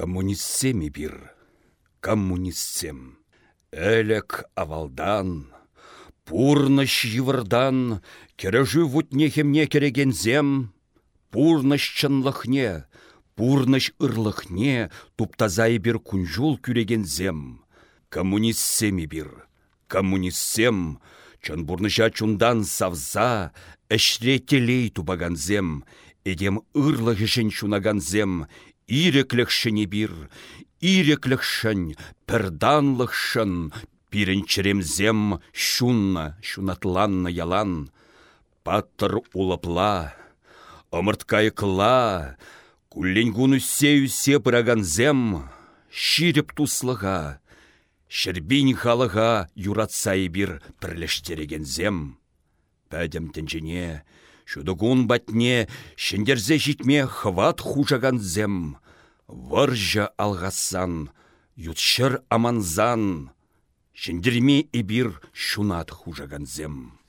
Коммунистсеми бир, коммунистсем. Әлік авалдан, пурныш йывырдан, кережі вутнехемне керегензем, пурныш чынлықне, пурныш ырлықне туптазай бір күнжул күрегензем. Коммунистсеми бир, коммунистсем, чын бурныша чундан савза, әшре телей тубаганзем, эдем ырлығышын чунаганзем, иреклікшіне бир, иреклікшін, пірданлықшын, пиренчеремзем шунна, шунатланна ялан. Паттыр улапла, ымырткайықла, күлленгуну сею-се пыраганзем, ширіп туслыға, шірбин халыға юратсай бір пірлештерегензем. Пәдім тінжіне, шудығун батне, шендерзе житме хват хужаганзем, варжа алғасан, ютшыр аманзан, шендерме ибир шунат хужаганзем.